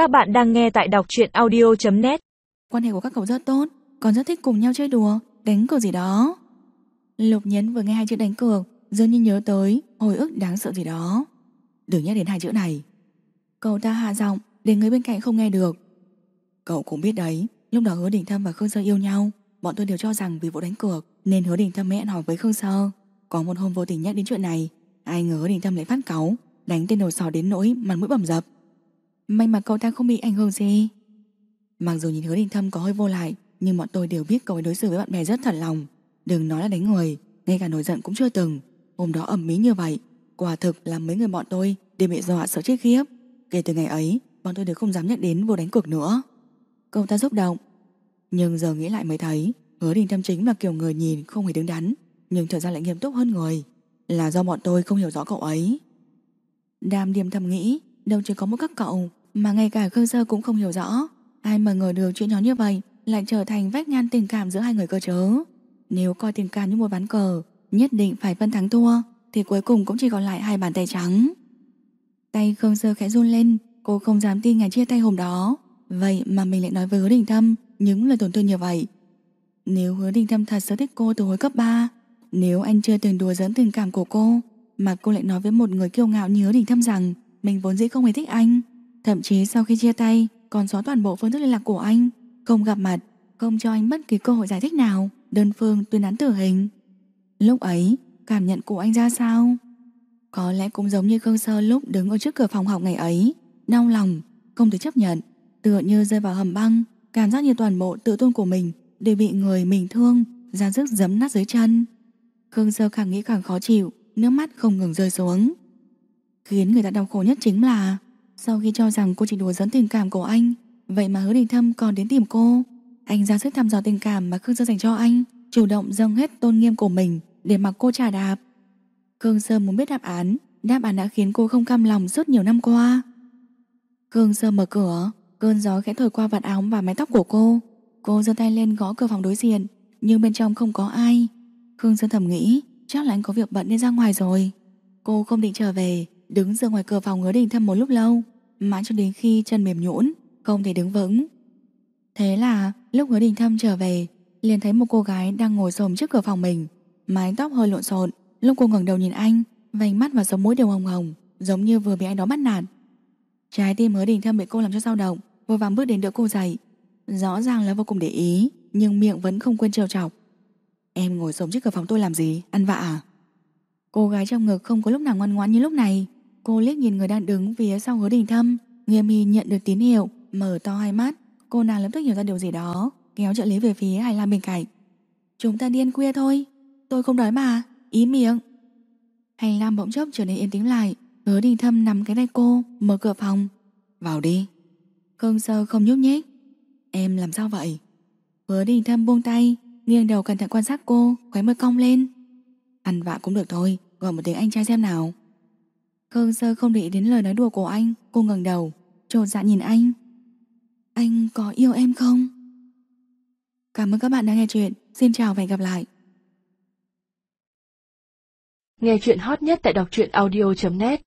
Các bạn đang nghe tại đọc truyện audio.net Quan hệ của các cậu rất tốt, Còn rất thích cùng nhau chơi đùa, Đánh cược gì đó. Lục nhấn vừa nghe hai chữ đánh cược, Dường như nhớ tới hồi ức đáng sợ gì đó. Đừng nhắc đến hai chữ này. Cậu ta hạ giọng để người bên cạnh không nghe được. Cậu cũng biết đấy, Lúc đó hứa đình thâm và Khương Sơ yêu nhau, Bọn tôi đều cho rằng vì vụ đánh cược Nên hứa đình thâm mới hẹn hò với Khương Sơ. Có một hôm vô tình nhắc đến chuyện này, Ai ngờ hứa đình thâm lại phát cáu, Đánh tên đầu sò đến nỗi mặt mũi bầm dập. May mà cậu ta không bị ảnh hưởng gì. Mặc dù nhìn hứa đình thâm có hơi vô lại, Nhưng bọn tôi đều biết cậu ấy đối xử với bạn bè rất thật lòng. Đừng nói là đánh người, Ngay cả nổi giận cũng chưa từng. Hôm đó ẩm mỹ như vậy, Quả thực là mấy người bọn tôi đều bị dọa sợ chết khiếp. Kể từ ngày ấy, Bọn tôi đều không dám nhắc đến vô đánh cược nữa. Cậu ta xúc động. Nhưng giờ nghĩ lại mới thấy, Hứa đình thâm chính là kiểu người nhìn không hề đứng đắn, Nhưng thật ra lại nghiêm túc hơn người, Là do bọn tôi không hiểu rõ cậu ấy. Đàm điềm thầm nghĩ, Đâu chỉ có một các cậu mà ngay cả Khương Sơ cũng không hiểu rõ. Ai mà ngờ được chuyện nhỏ như vậy Lại trở thành vách ngăn tình cảm giữa hai người cơ chớ Nếu coi tình cảm như một ván cờ, Nhất định phải phân thắng thua, Thì cuối cùng cũng chỉ còn lại hai bàn tay trắng. Tay Khương Sơ khẽ run lên, Cô không dám tin ngày chia tay hôm đó. Vậy mà mình lại nói với hứa đình thâm Những lời tổn thương như vậy. Nếu hứa đình thâm thật sự thích cô từ hồi cấp 3 Nếu anh chưa từng đùa dẫn tình cảm của cô, Mà cô lại nói với một người kiêu ngạo như hứa đình thâm rằng Mình vốn dĩ không hề thích anh Thậm chí sau khi chia tay, Còn xóa toàn bộ phương thức liên lạc của anh. Không gặp mặt, Không cho anh bất kỳ cơ hội giải thích nào. Đơn phương tuyên án tử hình. Lúc ấy, cảm nhận của anh ra sao? Có lẽ cũng giống như Khương Sơ lúc đứng ở trước cửa phòng học ngày ấy. Đau lòng, Không thể chấp nhận. Tựa như rơi vào hầm băng, Cảm giác như toàn bộ tự tôn của mình Đều bị người mình thương, ra sức giấm nát dưới chân. Khương Sơ càng nghĩ càng khó chịu, Nước mắt không ngừng rơi xuống. Khiến người ta đau khổ nhất chính là sau khi cho rằng cô chỉ đùa dẫn tình cảm của anh, Vậy mà hứa đình thâm còn đến tìm cô. Anh ra sức thăm dò tình cảm mà Khương Sơ dành cho anh, Chủ động dâng hết tôn nghiêm của mình Để mặc cô trả đạp. Khương Sơ muốn biết đáp án Đáp án đã khiến cô không cam lòng suốt nhiều năm qua. Khương Sơ mở cửa, Cơn gió khẽ thổi qua vạt áo và mái tóc của cô. Cô giơ tay lên gõ cửa phòng đối diện, Nhưng bên trong không có ai. Khương Sơ thầm nghĩ, Chắc là anh có việc bận nên ra ngoài rồi. Cô không định trở về, Đứng giờ ngoài cửa phòng hứa đình thâm một lúc lâu. Mãi cho đến khi chân mềm nhũn, Không thể đứng vững. Thế là, lúc hứa đình thâm trở về, liền thấy một cô gái đang ngồi xổm trước cửa phòng mình, Mái tóc hơi lộn xộn. Lúc cô ngẩng đầu nhìn anh, Vành mắt và sống mũi đều hồng hồng, Giống như vừa bị anh đó bắt nạt. Trái tim hứa đình thâm bị cô làm cho dao động, Vội vàng bước đến đỡ cô dậy. Rõ ràng là vô cùng để ý, Nhưng miệng vẫn không quên trêu chọc. Em ngồi xổm trước cửa phòng tôi làm gì? Ăn vạ à? Cô gái trong ngực không có lúc nào ngoan ngoãn như lúc này. Cô liếc nhìn người đang đứng phía sau hứa đình thâm. Nghiêm mi nhận được tín hiệu, Mở to hai mắt. Cô nàng lập tức hiểu ra điều gì đó, Kéo trợ lý về phía Hải Lam bên cạnh. Chúng ta điên khuya thôi. Tôi không đói mà. Ý miệng. Hành Lam bỗng chốc trở nên yên tĩnh lại. Hứa đình thâm nắm cái tay cô, Mở cửa phòng. Vào đi. Khương sơ không nhúc nhích. Em làm sao vậy? Hứa đình thâm buông tay, Nghiêng đầu cẩn thận quan sát cô, Khóe môi cong lên. Ăn vạ cũng được thôi, Gọi một tiếng anh trai xem nào. Khương sơ không để ý đến lời nói đùa của anh, Cô ngẩng đầu Trột dạ nhìn anh. Anh có yêu em không? Cảm ơn các bạn đã nghe chuyện. Xin chào và hẹn gặp lại. Nghe chuyện hot nhất tại đọc truyện audio.net